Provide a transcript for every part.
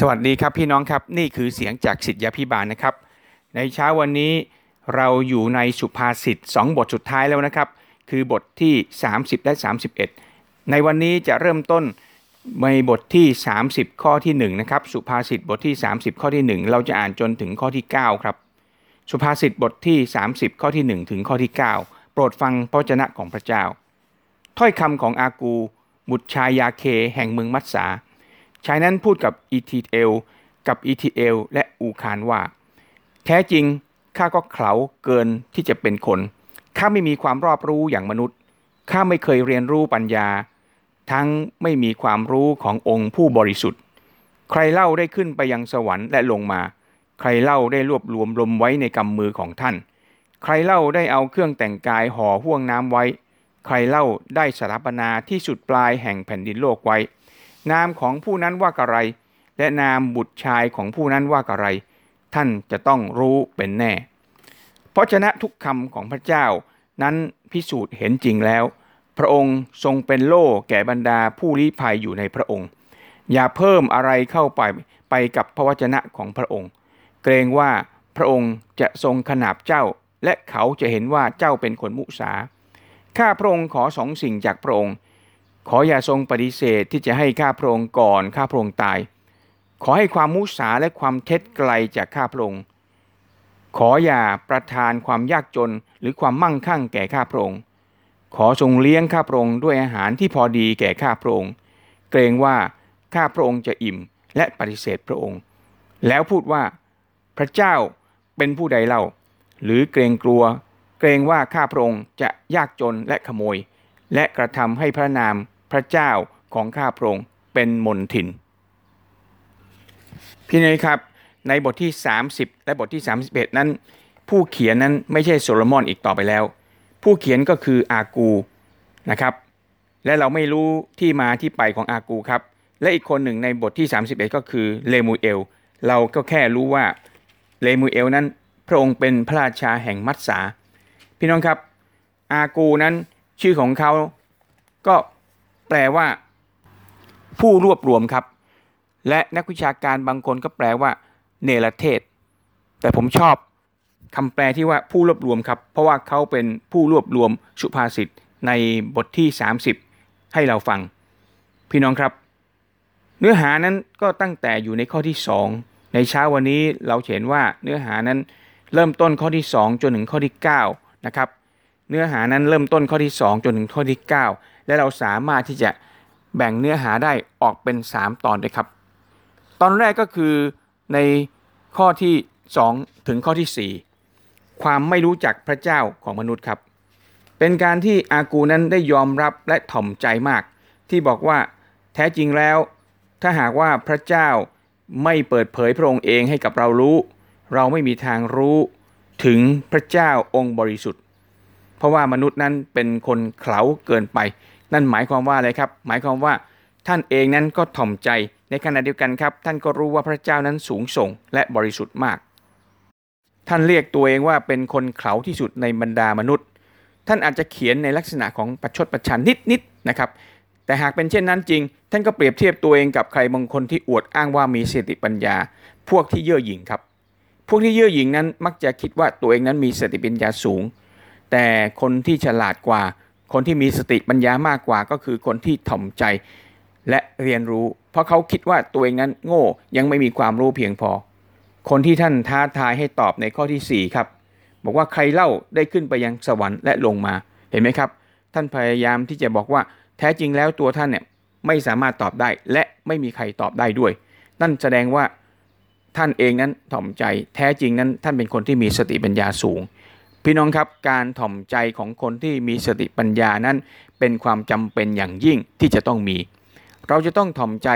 สวัสดีครับพี่น้องครับนี่คือเสียงจากสิทธยาพิบาลนะครับ ในเช้าวันนี้เราอยู่ในสุภาษิต2บทสุดท้ายแล้วนะครับ คือบทที่ 30 และ 31 ในวันนี้จะเริ่มต้นในบทที่ 30 ข้อที่1นะครับสุภาษิตบทที่ 30 ข้อที่ 1 เราจะอ่านจนถึงข้อที่ 9 ครับ สุภาษิตบทที่ 30 ข้อที่ 1 ถึงข้อที่ 9 โปรดฟังพระวจนะของพระเจ้า ถ้อยคำของอากู บุตรชายยาเคแห่งเมืองมัตสา ชายนั้นพูดกับอีทีเอลกับอีทีเอลและอูคานว่า แท้จริงข้าก็เขลาเกินที่จะเป็นคนข้าไม่มีความรอบรู้อย่างมนุษย์ข้าไม่เคยเรียนรู้ปัญญา ทั้งไม่มีความรู้ขององค์ผู้บริสุทธิ์ ใครเล่าได้ขึ้นไปยังสวรรค์และลงมา ใครเล่าได้รวบรวมลมไว้ในกำมือของท่าน ใครเล่าได้เอาเครื่องแต่งกายห่อห่วงน้ำไว้ ใครเล่าได้สถาปนาที่สุดปลายแห่งแผ่นดินโลกไว้ นามของผู้นั้นว่ากะไร และนามบุตรชายของผู้นั้นว่ากะไร ท่านจะต้องรู้เป็นแน่ เพราะชนะทุกคำของพระเจ้านั้นพิสูจน์เห็นจริงแล้ว พระองค์ทรงเป็นโล่แก่บรรดาผู้ลี้ภัยอยู่ในพระองค์ อย่าเพิ่มอะไรเข้าไปไปกับพระวจนะของพระองค์ เกรงว่าพระองค์จะทรงขนาบเจ้า และเขาจะเห็นว่าเจ้าเป็นคนมุสาข้าพระองค์ขอสองสิ่งจากพระองค์ ขออย่าทรงปฏิเสธที่จะให้ข้าพระองค์ก่อนข้าพระองค์ตาย ขอให้ความมุสาและความเท็จไกลจากข้าพระองค์ ขออย่าประทานความยากจนหรือความมั่งคั่งแก่ข้าพระองค์ ขอทรงเลี้ยงข้าพระองค์ด้วยอาหารที่พอดีแก่ข้าพระองค์ เกรงว่าข้าพระองค์จะอิ่มและปฏิเสธพระองค์ แล้วพูดว่า พระเจ้าเป็นผู้ใดเล่า หรือเกรงกลัว เกรงว่าข้าพระองค์จะยากจนและขโมย และกระทำให้พระนาม ระเจ้าของข้าพระองค์เป็นมนทิน พี่น้องครับในบทที่ 30 และบทที่ 31 นั้น ผู้เขียนนั้นไม่ใช่โซโลมอนอีกต่อไปแล้ว ผู้เขียนก็คืออากูนะครับ และเราไม่รู้ที่มาที่ไปของอากูครับ และอีกคนหนึ่งในบทที่ 31 ก็คือเลมูเอล เราก็แค่รู้ว่าเลมูเอลนั้นพระองค์เป็นพระราชาแห่งมัตสาพี่น้องครับ อากูนั้นชื่อของเขาก็ แปลว่า ผู้รวบรวมครับ และนักวิชาการบางคนก็แปลว่า เนรเทศ แต่ผมชอบคำแปลที่ว่าผู้รวบรวมครับ เพราะว่าเขาเป็นผู้รวบรวมสุภาษิตในบทที่ 30 ให้เราฟัง พี่น้องครับ เนื้อหานั้นก็ตั้งแต่อยู่ในข้อที่ 2 ในเช้าวันนี้เราเห็นว่าเนื้อหานั้นเริ่มต้นข้อที่ 2 จนถึงข้อที่9นะครับเนื้อหานั้นเริ่มต้นข้อที่ 2 จนถึงข้อที่ 9 และเราสามารถที่จะแบ่งเนื้อหาได้ออกเป็น 3 ตอนด้วยครับ ตอนแรกก็คือในข้อที่ 2 ถึงข้อที่ 4 ความไม่รู้จักพระเจ้าของมนุษย์ครับ เป็นการที่อากูนั้นได้ยอมรับและถ่อมใจมาก ที่บอกว่าแท้จริงแล้ว ถ้าหากว่าพระเจ้าไม่เปิดเผยพระองค์เองให้กับเรารู้ เราไม่มีทางรู้ถึงพระเจ้าองค์บริสุทธิ์ เพราะว่ามนุษย์นั้นเป็นคนเขลาเกินไป นั่นหมายความว่าอะไรครับ หมายความว่าท่านเองนั้นก็ถ่อมใจในขณะเดียวกันครับ ท่านก็รู้ว่าพระเจ้านั้นสูงส่งและบริสุทธิ์มาก ท่านเรียกตัวเองว่าเป็นคนเขาที่สุดในบรรดามนุษย์ ท่านอาจจะเขียนในลักษณะของประชดประชันนิดๆนะครับ แต่หากเป็นเช่นนั้นจริง ท่านก็เปรียบเทียบตัวเองกับใครบางคนที่อวดอ้างว่ามีสติปัญญา พวกที่เย่อหยิ่งครับ พวกที่เย่อหยิ่งนั้นมักจะคิดว่าตัวเองนั้นมีสติปัญญาสูง แต่คนที่ฉลาดกว่า คนที่มีสติปัญญามากกว่าก็คือคนที่ถ่อมใจและเรียนรู้ เพราะเขาคิดว่าตัวเองนั้นโง่ยังไม่มีความรู้เพียงพอ คนที่ท่านท้าทายให้ตอบในข้อที่ 4 ครับ บอกว่าใครเล่าได้ขึ้นไปยังสวรรค์และลงมาเห็นไหมครับ ท่านพยายามที่จะบอกว่าแท้จริงแล้วตัวท่านเนี่ยไม่สามารถตอบได้และไม่มีใครตอบได้ด้วย นั่นแสดงว่าท่านเองนั้นถ่อมใจแท้จริงนั้นท่านเป็นคนที่มีสติปัญญาสูง พี่น้องครับการถ่อมใจของคนที่มีสติปัญญานั้น เป็นความจำเป็นอย่างยิ่งที่จะต้องมี เราจะต้องถ่อมใจ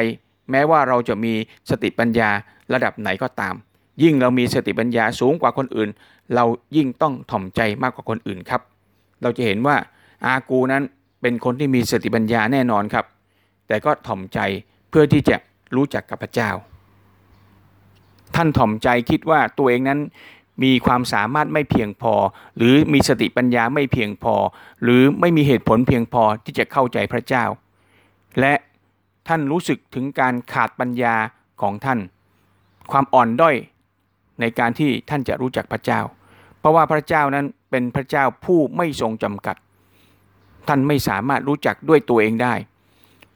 แม้ว่าเราจะมีสติปัญญาระดับไหนก็ตาม ยิ่งเรามีสติปัญญาสูงกว่าคนอื่น เรายิ่งต้องถ่อมใจมากกว่าคนอื่นครับ เราจะเห็นว่าอากูนั้นเป็นคนที่มีสติปัญญาแน่นอนครับ แต่ก็ถ่อมใจเพื่อที่จะรู้จักกับพระเจ้า ท่านถ่อมใจคิดว่าตัวเองนั้น มีความสามารถไม่เพียงพอ หรือมีสติปัญญาไม่เพียงพอ หรือไม่มีเหตุผลเพียงพอที่จะเข้าใจพระเจ้า และท่านรู้สึกถึงการขาดปัญญาของท่าน ความอ่อนด้อยในการที่ท่านจะรู้จักพระเจ้า เพราะว่าพระเจ้านั้นเป็นพระเจ้าผู้ไม่ทรงจำกัด ท่านไม่สามารถรู้จักด้วยตัวเองได้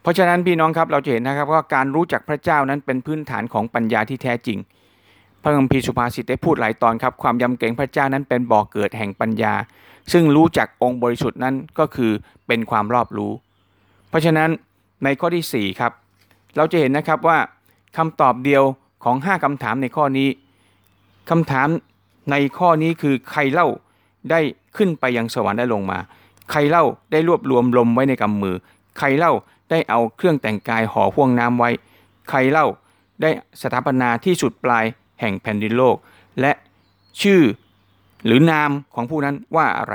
เพราะฉะนั้นพี่น้องครับเราจะเห็นนะครับว่าการรู้จักพระเจ้านั้นเป็นพื้นฐานของปัญญาที่แท้จริง พระคัมภีร์สุภาษิตได้พูดหลายตอนครับความยำเกรงพระเจ้านั้นเป็นบ่อกเกิดแห่งปัญญา ซึ่งรู้จักองค์บริสุทธิ์นั้นก็คือเป็นความรอบรู้ เพราะฉะนั้นในข้อที่4ครับเราจะเห็นนะครับว่าคำตอบเดียวของ 5คำถามในข้อนี้คำถามในข้อนี้คือใครเล่าได้ขึ้นไปยังสวรรค์ได้ลงมา ใครเล่าได้รวบรวมลมไว้ในกำมือ ใครเล่าได้เอาเครื่องแต่งกายห่อพ่วงน้ำไว้ ใครเล่าได้สถาปนาที่สุดปลาย แห่งแผ่นดินโลก และชื่อหรือนามของผู้นั้นว่าอะไร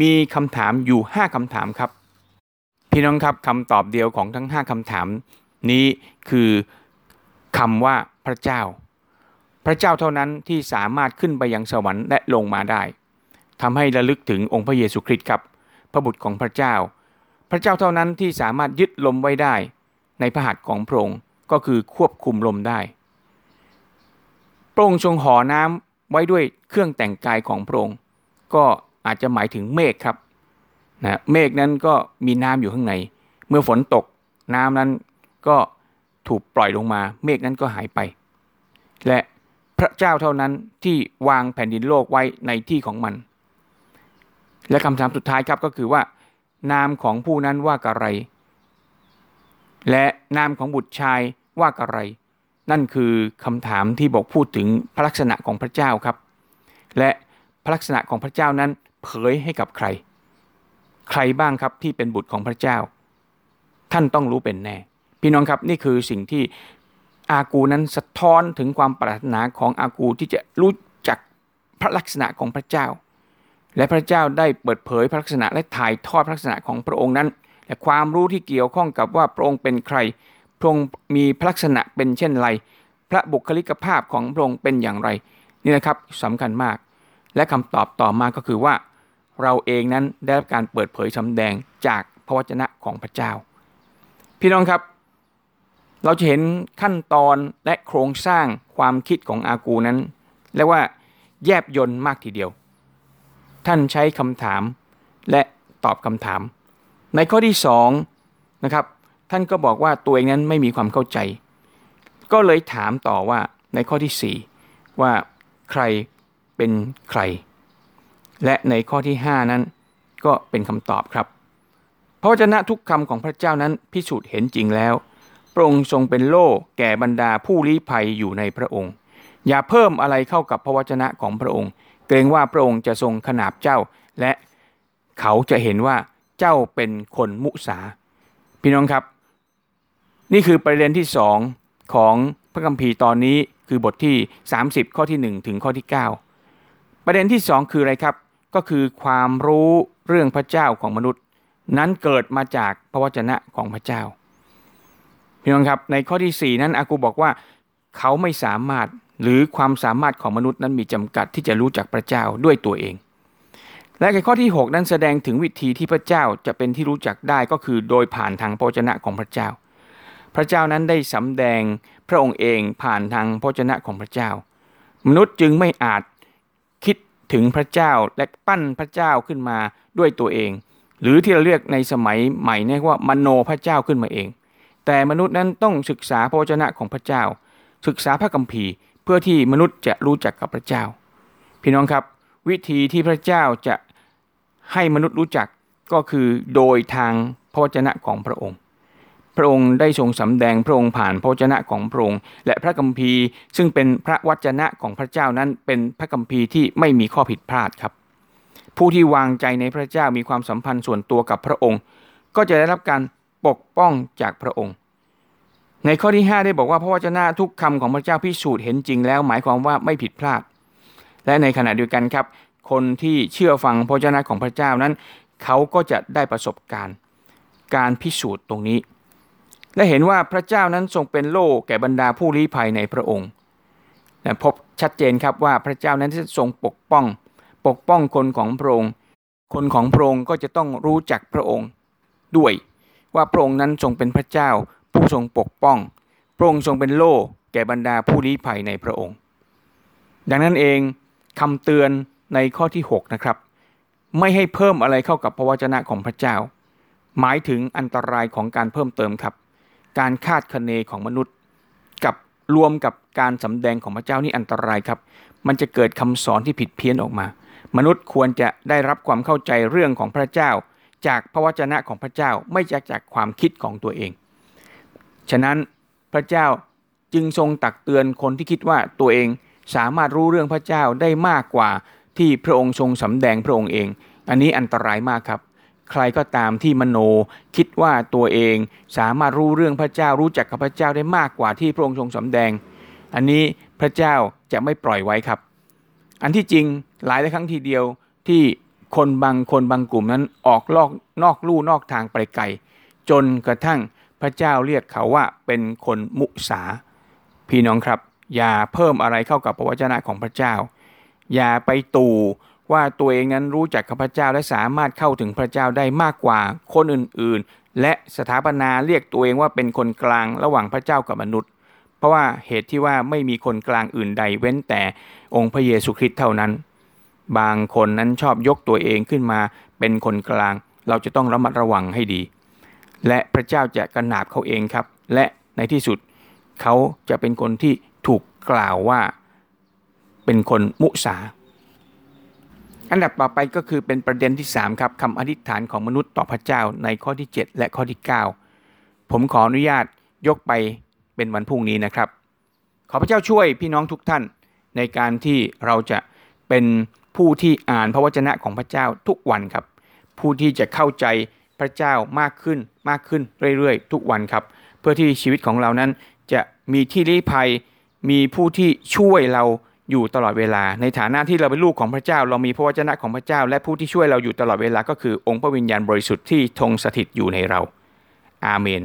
มีคำถามอยู่ 5คำถามครับ พี่น้องครับคำตอบเดียวของทั้ง 5คำถาม นี้คือคำว่าพระเจ้า พระเจ้าเท่านั้นที่สามารถขึ้นไปยังสวรรค์และลงมาได้ทำให้ระลึกถึงองค์พระเยซูคริสต์ครับ พระบุตรของพระเจ้า พระเจ้าเท่านั้นที่สามารถยึดลมไว้ได้ ในพระหัตถ์ของพระองค์ก็คือควบคุมลมได้ พระองค์ทรงห่อน้ำไว้ด้วยเครื่องแต่งกายของพระองค์ก็อาจจะหมายถึงเมฆครับนะเมฆนั้นก็มีน้ำอยู่ข้างใน เมื่อฝนตกน้ำนั้นก็ถูกปล่อยลงมา เมฆนั้นก็หายไป และพระเจ้าเท่านั้นที่วางแผ่นดินโลกไว้ในที่ของมัน และคำถามสุดท้ายครับก็คือว่า นามของผู้นั้นว่ากะไร และนามของบุตรชายว่ากะไร นั่นคือคำถามที่บอกพูดถึงพระลักษณะของพระเจ้าครับ และพระลักษณะของพระเจ้านั้นเผยให้กับใคร ใครบ้างครับที่เป็นบุตรของพระเจ้า ท่านต้องรู้เป็นแน่ พี่น้องครับนี่คือสิ่งที่อากูนั้นสะท้อนถึงความปรารถนาของอากูที่จะรู้จักพระลักษณะของพระเจ้า และพระเจ้าได้เปิดเผยพระลักษณะและถ่ายทอดพระลักษณะของพระองค์นั้น และความรู้ที่เกี่ยวข้องกับว่าพระองค์เป็นใคร พระองค์มีลักษณะเป็นเช่นไร พระบุคลิกภาพของพระองค์เป็นอย่างไร นี่นะครับสำคัญมาก และคำตอบต่อมาก็คือว่า เราเองนั้นได้รับการเปิดเผยสำแดงจากพระวจนะของพระเจ้า พี่น้องครับ เราจะเห็นขั้นตอนและโครงสร้างความคิดของอากูนั้นเรียกว่าแยบยนต์มากทีเดียว ท่านใช้คำถามและตอบคำถาม ในข้อที่สองนะครับ ท่านก็บอกว่าตัวเองนั้นไม่มีความเข้าใจ ก็เลยถามต่อว่าในข้อที่สี่ว่าใครเป็นใคร และในข้อที่ห้านั้น ก็เป็นคำตอบครับพระวจนะทุกคำของพระเจ้านั้นพิสูจน์เห็นจริงแล้วพระองค์ทรงเป็นโล่แก่บรรดาผู้ลี้ภัยอยู่ในพระองค์ อย่าเพิ่มอะไรเข้ากับพระวจนะของพระองค์ เกรงว่าพระองค์จะทรงขนาบเจ้า และเขาจะเห็นว่าเจ้าเป็นคนมุสา พี่น้องครับ นี่คือประเด็นที่สองของพระคัมภีร์ตอนนี้คือบทที่ 30 ข้อที่ 1 ถึงข้อที่ 9 ประเด็นที่สองคืออะไรครับ ก็คือความรู้เรื่องพระเจ้าของมนุษย์ นั้นเกิดมาจากพระวจนะของพระเจ้าพี่น้องครับในข้อที่ 4 นั้นอากูบอกว่าเขาไม่สามารถหรือความสามารถของมนุษย์นั้นมีจำกัดที่จะรู้จักพระเจ้าด้วยตัวเอง และในข้อที่ 6 นั้นแสดงถึงวิธีที่พระเจ้าจะเป็นที่รู้จักได้ก็คือโดยผ่านทางพระชนะของพระเจ้า พระเจ้านั้นได้สำแดงพระองค์เองผ่านทางพระชนะของพระเจ้า มนุษย์จึงไม่อาจคิดถึงพระเจ้าและปั้นพระเจ้าขึ้นมาด้วยตัวเอง หรือที่เราเรียกในสมัยใหม่นี่ว่ามโนพระเจ้าขึ้นมาเอง แต่มนุษย์นั้นต้องศึกษาพระวจนะของพระเจ้า ศึกษาพระคัมภีร์ เพื่อที่มนุษย์จะรู้จักกับพระเจ้า พี่น้องครับ วิธีที่พระเจ้าจะให้มนุษย์รู้จักก็คือโดยทางพระวจนะของพระองค์ พระองค์ได้ทรงสำแดงพระองค์ผ่านพระวจนะของพระองค์และพระคัมภีร์ ซึ่งเป็นพระวจนะของพระเจ้านั้นเป็นพระคัมภีร์ที่ไม่มีข้อผิดพลาดครับ ผู้ที่วางใจในพระเจ้ามีความสัมพันธ์ส่วนตัวกับพระองค์ ก็จะได้รับการปกป้องจากพระองค์ ในข้อที่ 5 ได้บอกว่าพระวจนะทุกคำของพระเจ้าพิสูจน์เห็นจริงแล้วหมายความว่าไม่ผิดพลาด และในขณะเดียวกันครับ คนที่เชื่อฟังพระวจนะของพระเจ้านั้น เขาก็จะได้ประสบการณ์ การพิสูจน์ตรงนี้ และเห็นว่าพระเจ้านั้นทรงเป็นโล่แก่บรรดาผู้ลี้ภัยในพระองค์และพบชัดเจนครับว่าพระเจ้านั้นทรงปกป้อง ปกป้องคนของพระองค์ คนของพระองค์ก็จะต้องรู้จักพระองค์ด้วย ว่าพระองค์นั้นทรงเป็นพระเจ้า ผู้ทรงปกป้อง พระองค์ทรงเป็นโล่แก่บรรดาผู้ลี้ภัยในพระองค์ ดังนั้นเองคำเตือนในข้อที่ 6 นะครับ ไม่ให้เพิ่มอะไรเข้ากับพระวจนะของพระเจ้า หมายถึงอันตรายของการเพิ่มเติมครับ การคาดคะเนของมนุษย์ กับรวมกับการสำแดงของพระเจ้านี่อันตรายครับ มันจะเกิดคำสอนที่ผิดเพี้ยนออกมา มนุษย์ควรจะได้รับความเข้าใจเรื่องของพระเจ้า จากพระวจนะของพระเจ้าไม่จากจากความคิดของตัวเอง ฉะนั้นพระเจ้าจึงทรงตักเตือนคนที่คิดว่าตัวเองสามารถรู้เรื่องพระเจ้าได้มากกว่าที่พระองค์ทรงสำแดงพระองค์เอง อันนี้อันตรายมากครับ ใครก็ตามที่มโนคิดว่าตัวเองสามารถรู้เรื่องพระเจ้ารู้จักกับพระเจ้าได้มากกว่าที่พระองค์ทรงสำแดง อันนี้พระเจ้าจะไม่ปล่อยไว้ครับ อันที่จริงหลายหลายครั้งทีเดียวที่คนบางคนบางกลุ่มนั้นออกลอกนอกลู่นอกทางไปไกลจนกระทั่งพระเจ้าเรียกเขาว่าเป็นคนมุสา พี่น้องครับ อย่าเพิ่มอะไรเข้ากับพระวจนะของพระเจ้า อย่าไปตู่ ว่าตัวเองนั้นรู้จักกับพระเจ้าและสามารถเข้าถึงพระเจ้าได้มากกว่าคนอื่นๆ และสถาปนาเรียกตัวเองว่าเป็นคนกลางระหว่างพระเจ้ากับมนุษย์ เพราะว่าเหตุที่ว่าไม่มีคนกลางอื่นใดเว้นแต่องค์พระเยซูคริสต์เท่านั้น บางคนนั้นชอบยกตัวเองขึ้นมาเป็นคนกลาง เราจะต้องระมัดระวังให้ดี และพระเจ้าจะกระนาบเขาเองครับ และในที่สุดเขาจะเป็นคนที่ถูกกล่าวว่าเป็นคนมุสา อันดับต่อไปก็คือเป็นประเด็นที่ 3 ครับคำอธิษฐานของมนุษย์ต่อพระเจ้าในข้อที่ 7 และข้อที่ 9 ผมขออนุญาตยกไปเป็นวันพรุ่งนี้นะครับ ขอพระเจ้าช่วยพี่น้องทุกท่านในการที่เราจะเป็นผู้ที่อ่านพระวจนะของพระเจ้าทุกวันครับ ผู้ที่จะเข้าใจพระเจ้ามากขึ้นมากขึ้นเรื่อยๆ ทุกวันครับ เพื่อที่ชีวิตของเรานั้นจะมีที่ลี้ภัย มีผู้ที่ช่วยเรา อยู่ตลอดเวลา ในฐานะที่เราเป็นลูกของพระเจ้า เรามีพระวจนะของพระเจ้า และผู้ที่ช่วยเราอยู่ตลอดเวลาก็คือองค์พระวิญญาณบริสุทธิ์ที่ทรงสถิตอยู่ในเรา อาเมน